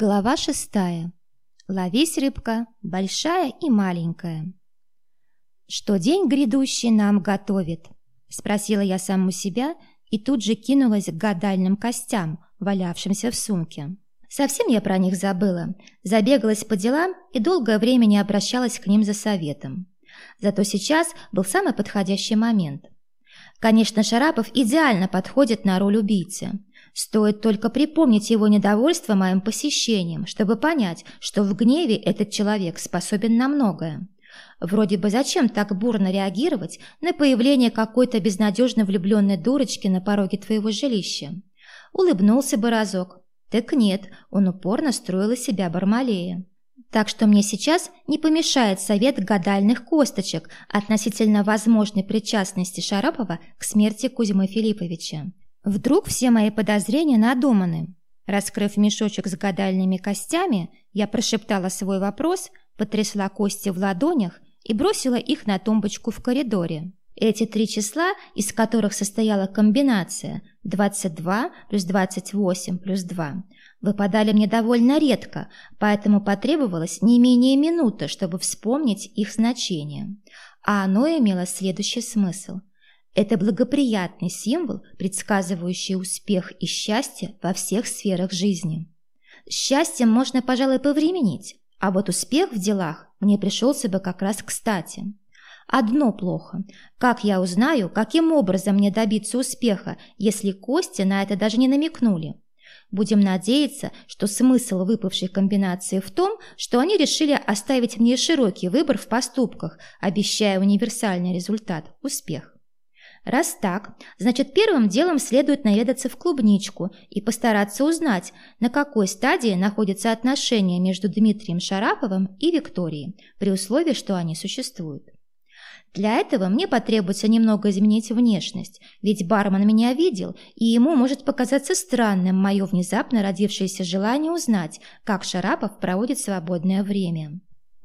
Глава шестая. Ловись, рыбка, большая и маленькая. «Что день грядущий нам готовит?» – спросила я саму себя и тут же кинулась к гадальным костям, валявшимся в сумке. Совсем я про них забыла, забегалась по делам и долгое время не обращалась к ним за советом. Зато сейчас был самый подходящий момент. Конечно, Шарапов идеально подходит на роль убийцы – Стоит только припомнить его недовольство моим посещением, чтобы понять, что в гневе этот человек способен на многое. Вроде бы зачем так бурно реагировать на появление какой-то безнадежно влюбленной дурочки на пороге твоего жилища? Улыбнулся бы разок. Так нет, он упорно строил из себя Бармалея. Так что мне сейчас не помешает совет гадальных косточек относительно возможной причастности Шарапова к смерти Кузьмы Филипповича. Вдруг все мои подозрения надуманы. Раскрыв мешочек с гадальными костями, я прошептала свой вопрос, потрясла кости в ладонях и бросила их на тумбочку в коридоре. Эти три числа, из которых состояла комбинация 22 плюс 28 плюс 2, выпадали мне довольно редко, поэтому потребовалось не менее минуты, чтобы вспомнить их значение. А оно имело следующий смысл. Это благоприятный символ, предсказывающий успех и счастье во всех сферах жизни. Счастьем можно, пожалуй, повременить, а вот успех в делах мне пришелся бы как раз кстати. Одно плохо. Как я узнаю, каким образом мне добиться успеха, если кости на это даже не намекнули? Будем надеяться, что смысл выпавшей комбинации в том, что они решили оставить мне широкий выбор в поступках, обещая универсальный результат – успех. Раз так, значит первым делом следует наведаться в клубничку и постараться узнать, на какой стадии находятся отношения между Дмитрием Шараповым и Викторией, при условии, что они существуют. Для этого мне потребуется немного изменить внешность, ведь бармен меня видел, и ему может показаться странным мое внезапно родившееся желание узнать, как Шарапов проводит свободное время.